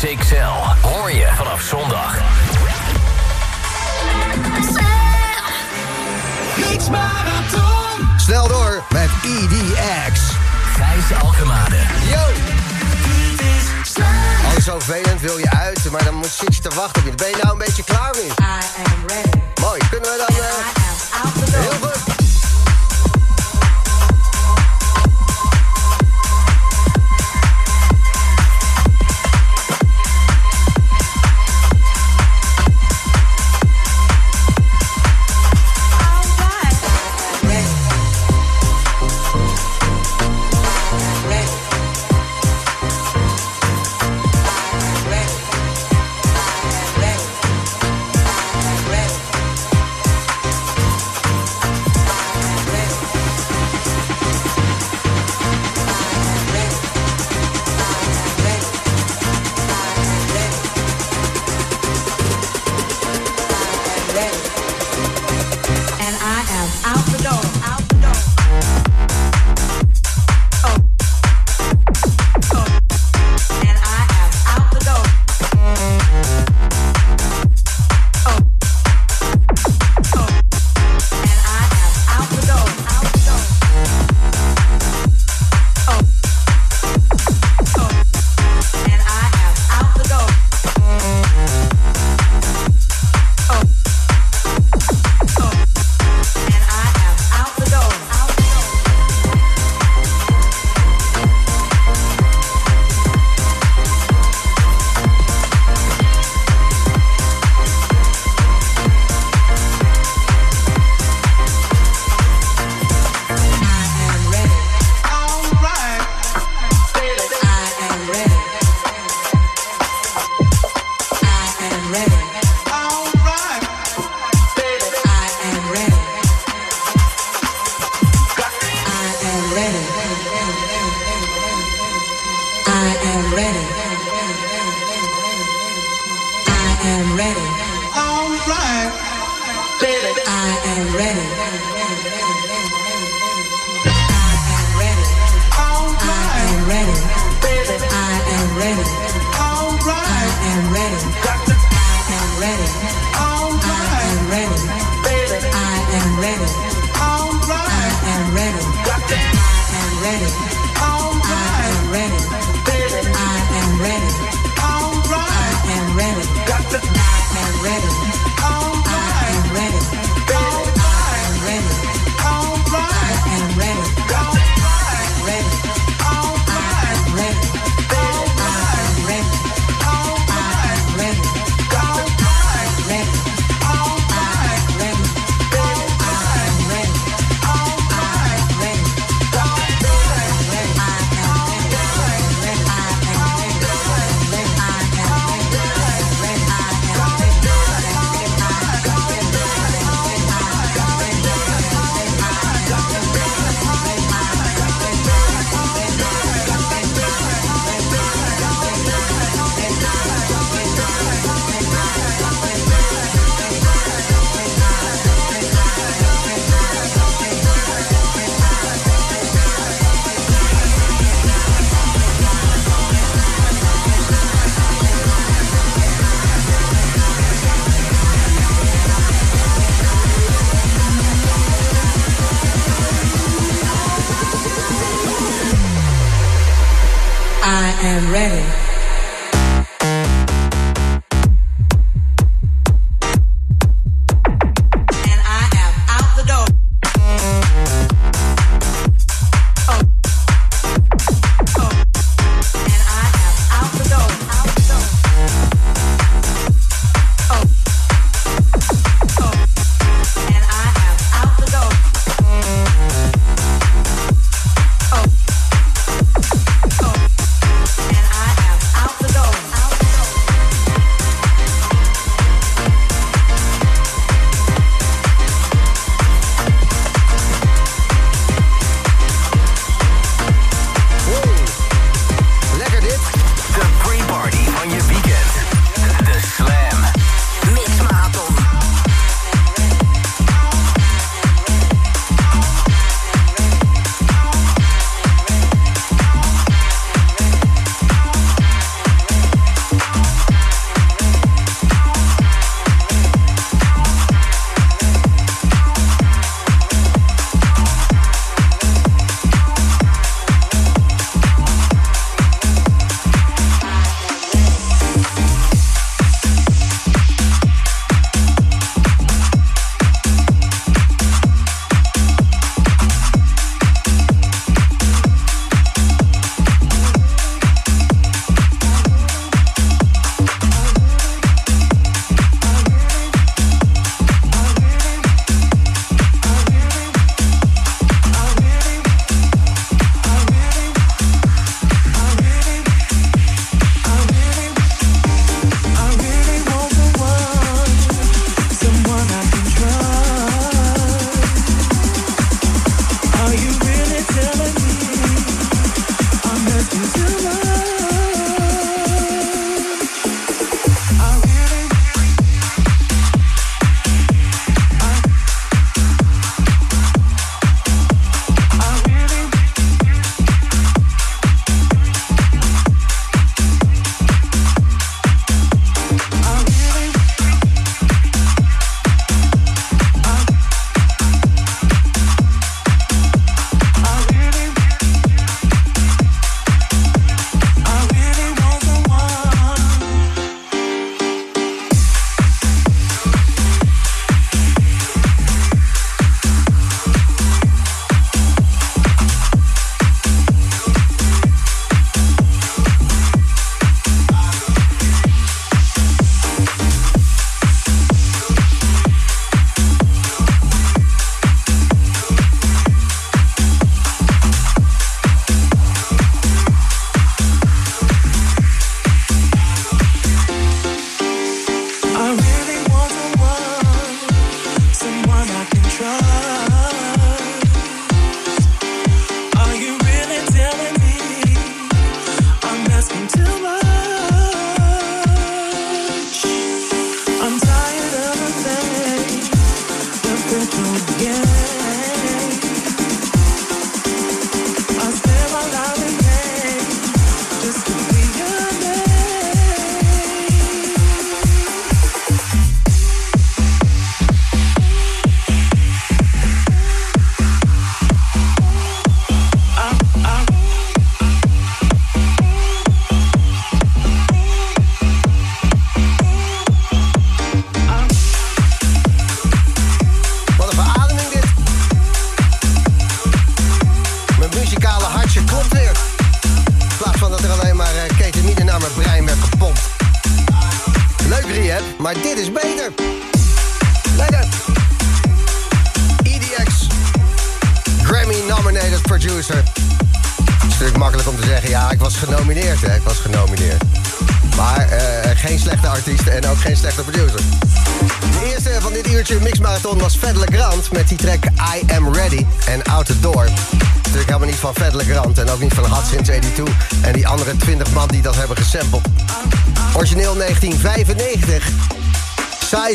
XXL hoor je vanaf zondag. Mix Marathon. Snel door met EDX. Gijs Alkemade. Yo! Alles zo vervelend, wil je uit, maar dan moet je te wachten op je. Ben je nou een beetje klaar mee? I am ready. Mooi, kunnen we dan... Uh, heel goed.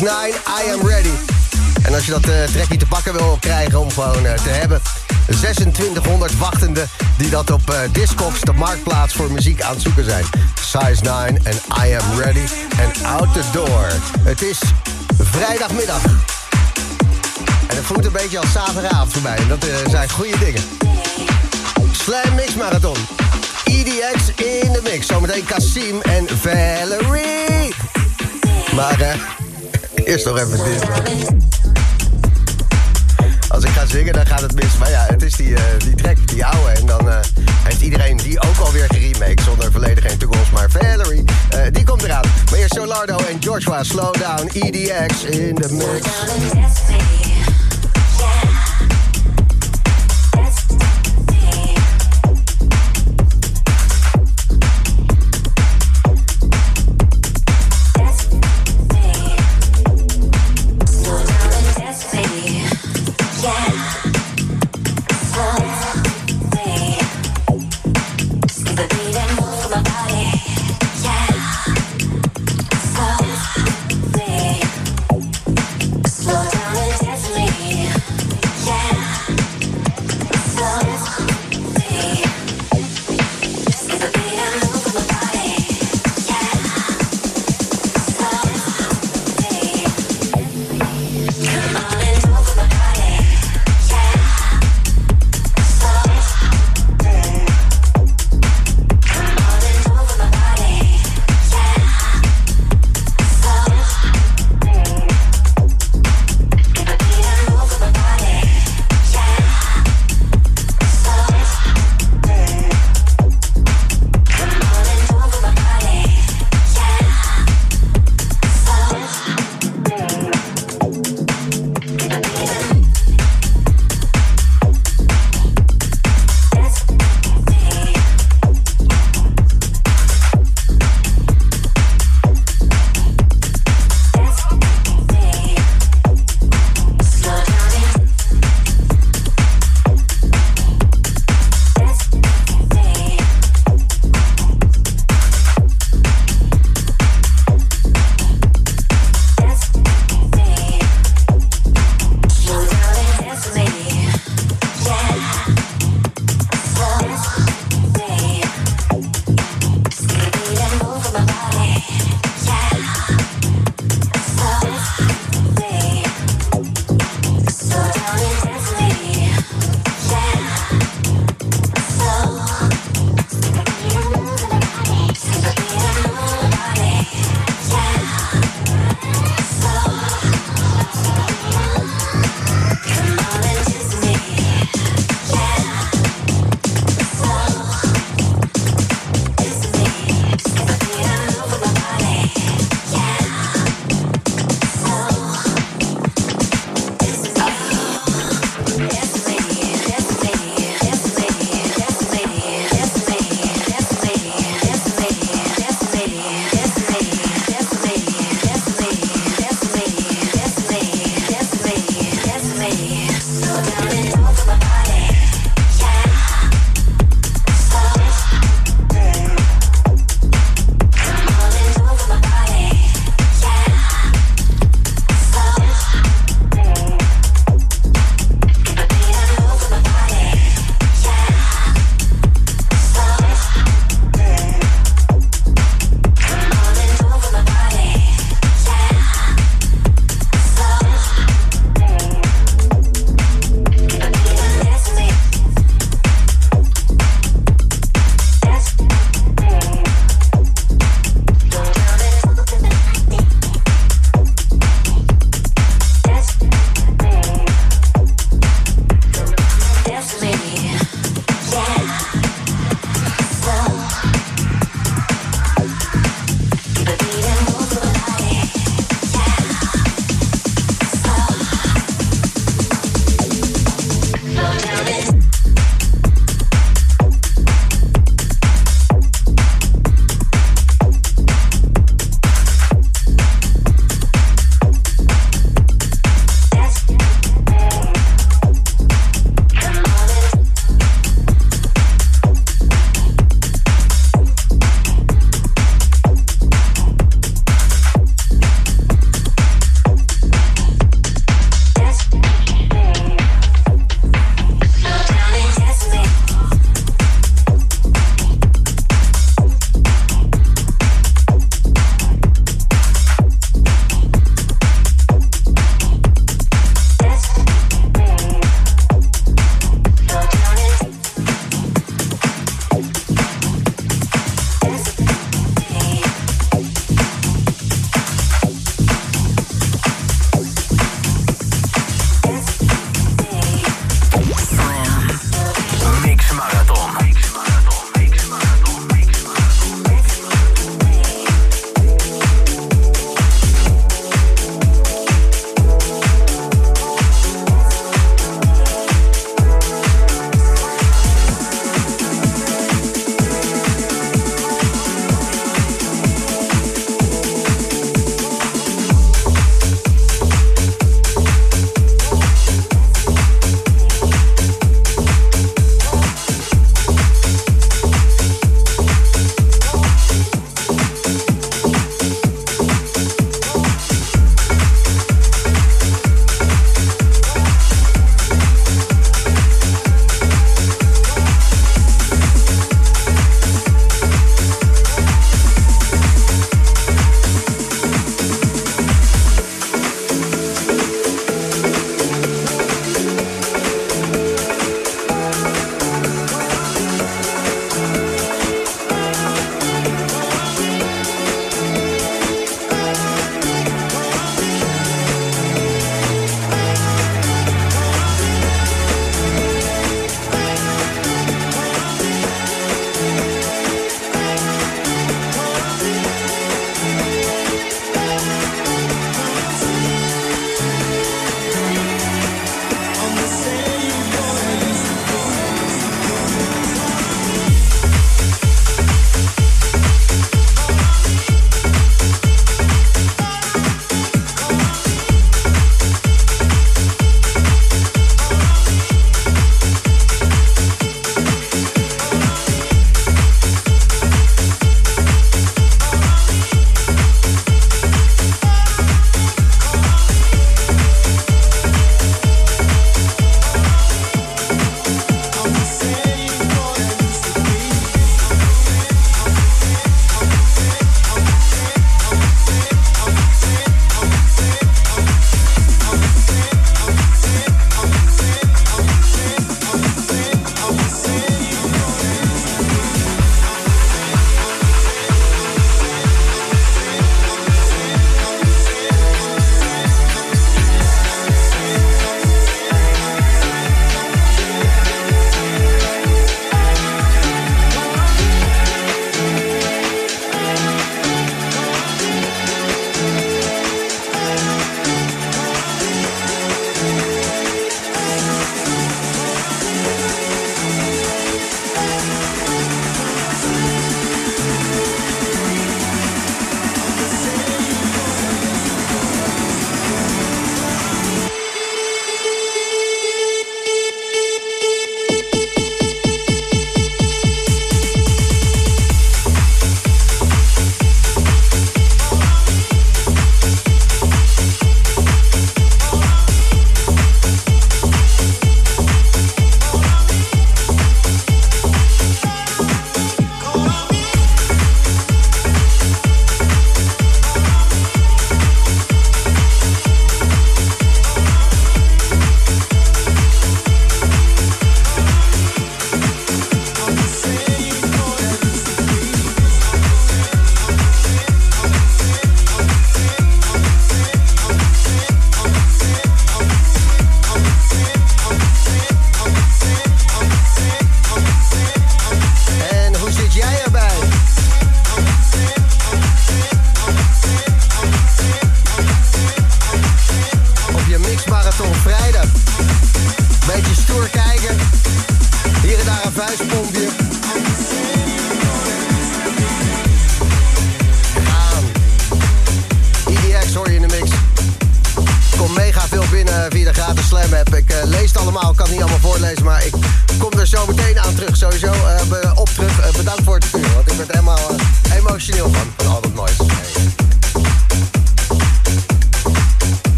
6 9 I Am Ready. En als je dat eh, uh, niet te pakken wil krijgen om gewoon eh, te hebben... 2600 wachtenden die dat op uh, Discogs, de marktplaats voor muziek, aan het zoeken zijn. Size 9 en I Am Ready en Out The Door. Het is vrijdagmiddag. En het voelt een beetje als zaterdagavond voor mij. En dat zijn goede dingen. Slam Mix Marathon. EDX in de mix. Zometeen Kasim en Valerie. Maar eerst nog even dit. Als ik ga zingen, dan gaat het mis. Maar ja, het is die, uh, die track, die oude. En dan uh, heeft iedereen die ook alweer geremake. Zonder volledig geen toekomst. Maar Valerie, die komt eraan. Maar eerst Solardo en Joshua, Slow Down, EDX in de mix.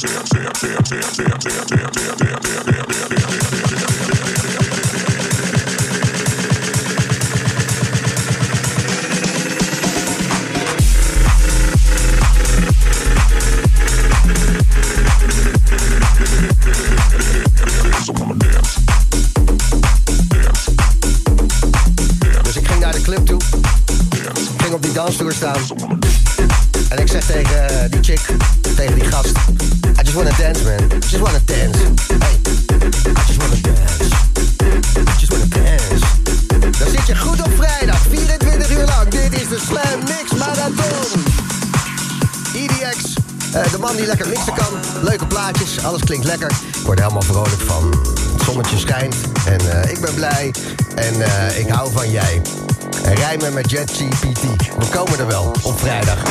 jam, jam, jam, jam, jam, jam, jam. klinkt lekker. Ik word helemaal vrolijk van. Zonnetje schijnt en eh, ik ben blij. En eh, ik hou van jij. Rijmen met JetGPT. We komen er wel op vrijdag.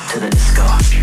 Go to the disco.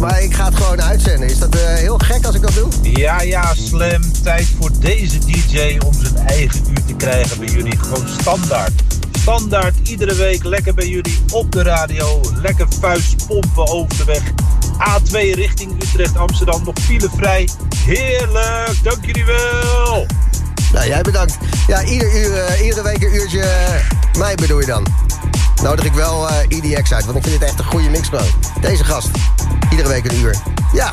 Maar ik ga het gewoon uitzenden. Is dat eh, heel gek als ik dat doe? Ja, ja, Slam. Tijd voor deze DJ om zijn eigen uur te krijgen bij jullie. Gewoon standaard. Standaard, iedere week lekker bij jullie op de radio. Lekker vuist pompen over de weg. A2 richting Utrecht, Amsterdam. Nog filevrij. Heerlijk, dank jullie wel. Nou, jij bedankt. Ja, ieder uur, eh, iedere week een uurtje eh, mij bedoel je dan. Nodig ik wel eh EDX uit, want ik vind dit echt een goede mix gewoon. Deze gast, iedere week een uur. Ja,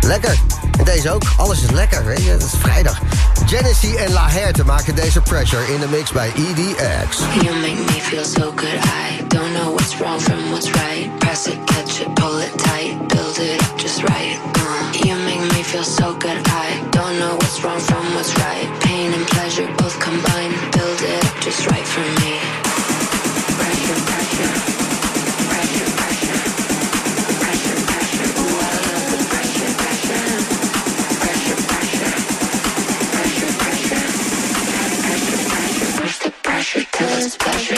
lekker. En deze ook. Alles is lekker, weet je. Het is vrijdag. Genesee en La Herte maken deze pressure in de mix bij EDX. You make me feel so good. I don't know what's wrong from what's right. Press it, catch it, pull it tight, build it up just right. Uh, you make me feel so good. I don't know what's wrong from what's right. Pain and pleasure both combine, build it up just right for me. special.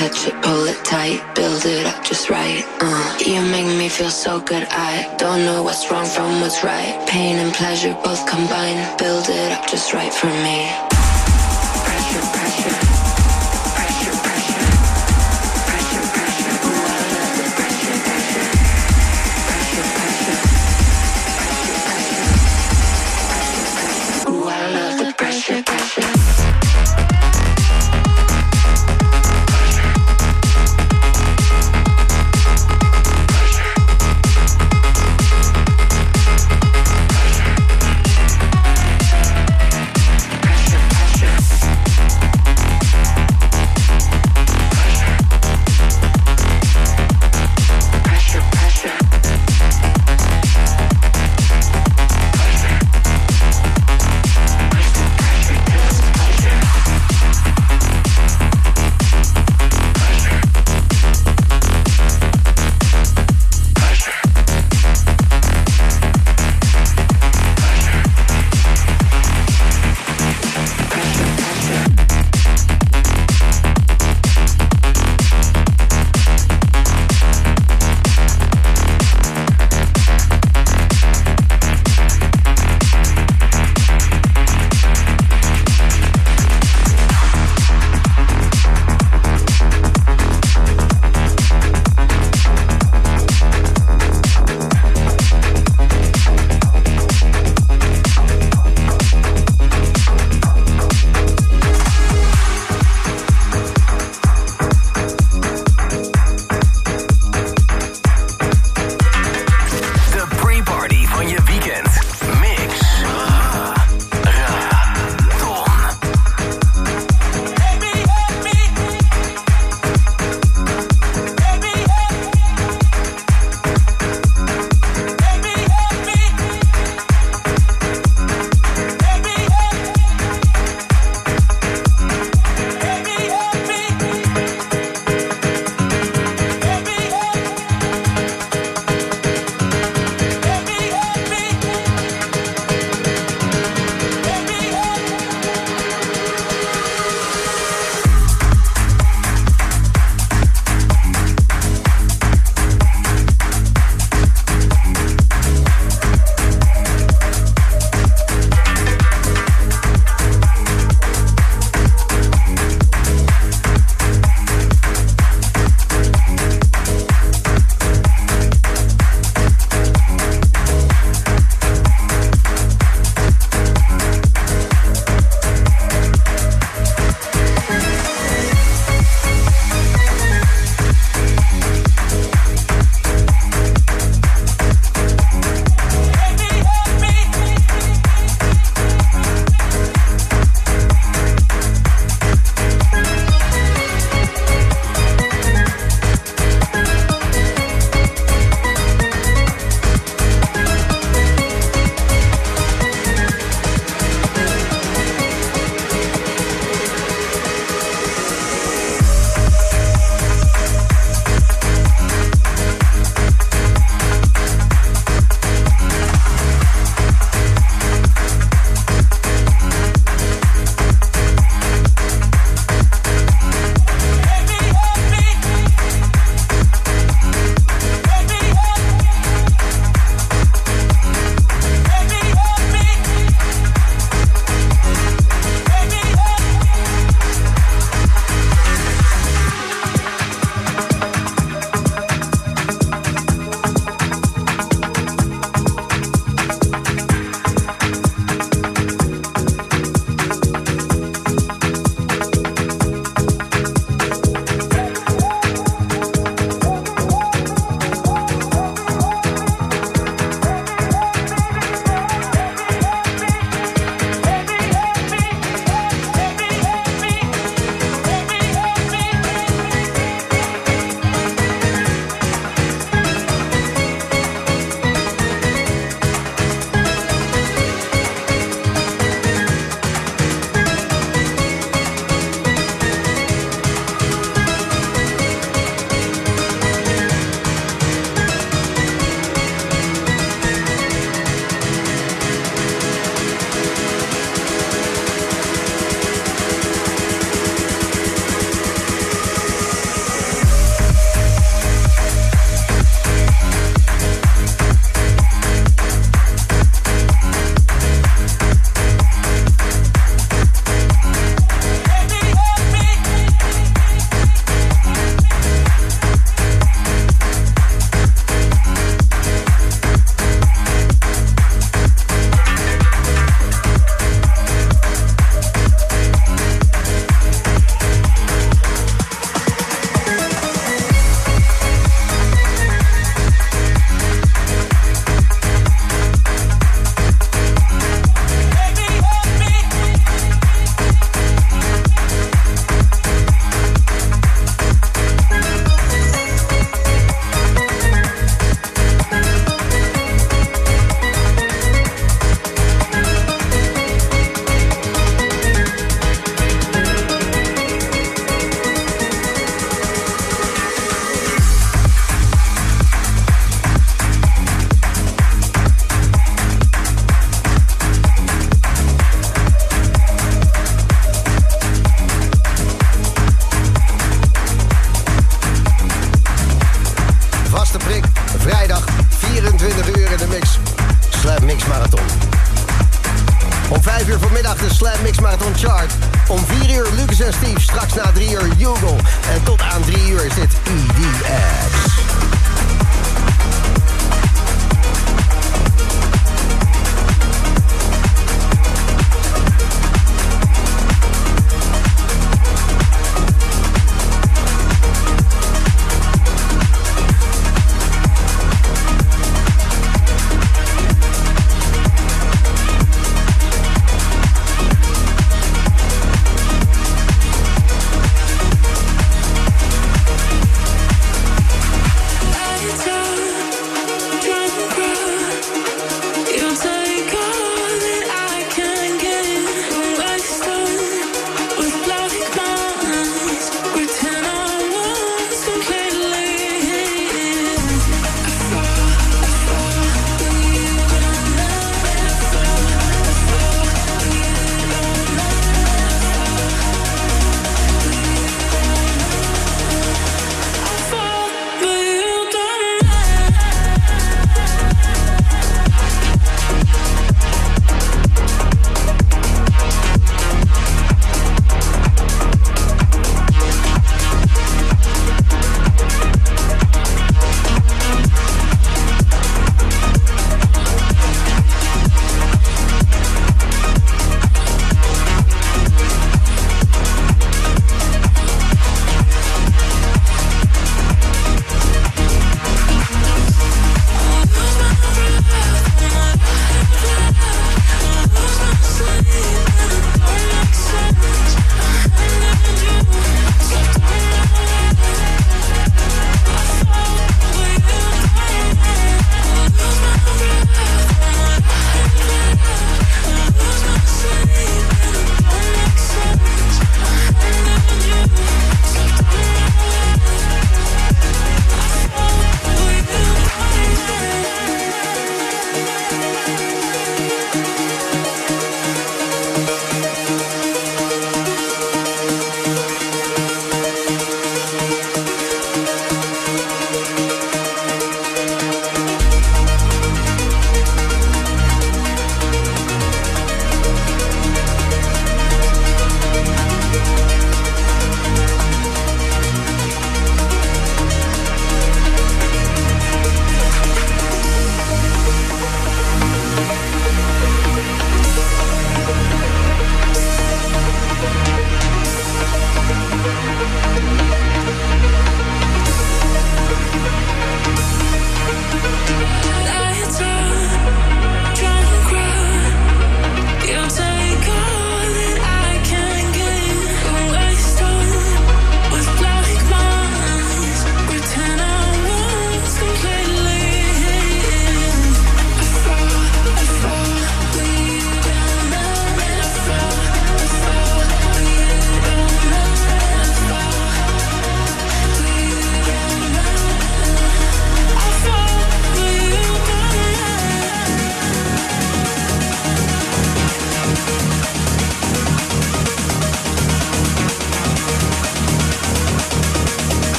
It, it, pull it tight, build it up just right. Uh, you make me feel so good. I don't know what's wrong from what's right. Pain and pleasure both combine, build it up just right for me.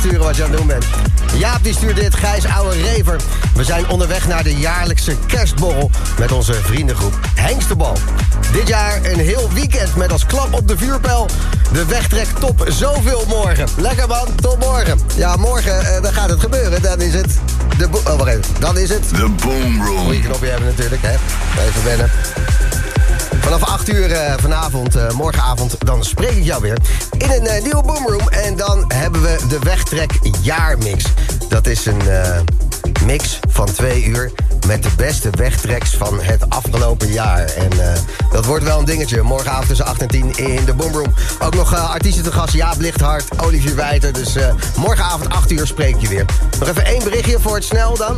Sturen wat je aan het doen bent. Jaap die stuurt dit, Gijs Ouwe Rever. We zijn onderweg naar de jaarlijkse kerstborrel met onze vriendengroep Hengstebal. Dit jaar een heel weekend met als klap op de vuurpijl. De wegtrek top zoveel morgen. Lekker man, tot morgen. Ja, morgen eh, dan gaat het gebeuren. Dan is het... De oh, wacht even. Dan is het... The Boom Room. Goeie knopje hebben natuurlijk, hè. Even wennen. Vanaf 8 uur eh, vanavond, eh, morgenavond, dan spreek ik jou weer in een eh, nieuwe Boomroom. En dan hebben we de Wegtrek Jaarmix. Dat is een mix van twee uur met de beste wegtreks van het afgelopen jaar. En dat wordt wel een dingetje. Morgenavond tussen 8 en 10 in de Boomroom. Ook nog eh, artiesten te gast. Jaap Lichthart, Olivier Wijter. Dus morgenavond 8 uur spreek je weer. Nog even één berichtje voor het snel dan.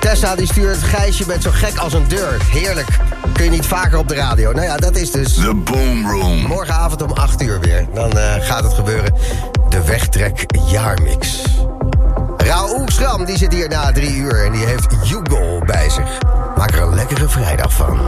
Tessa die stuurt, Gijs, je bent zo gek als een deur. Heerlijk. Kun je niet vaker op de radio. Nou ja, dat is dus The Boom Room. morgenavond om 8 uur weer. Dan eh, gaat het gebeuren. De Wegtrek Jaarmix. Raoul Schram, die zit hier na drie uur en die heeft Hugo bij zich. Maak er een lekkere vrijdag van.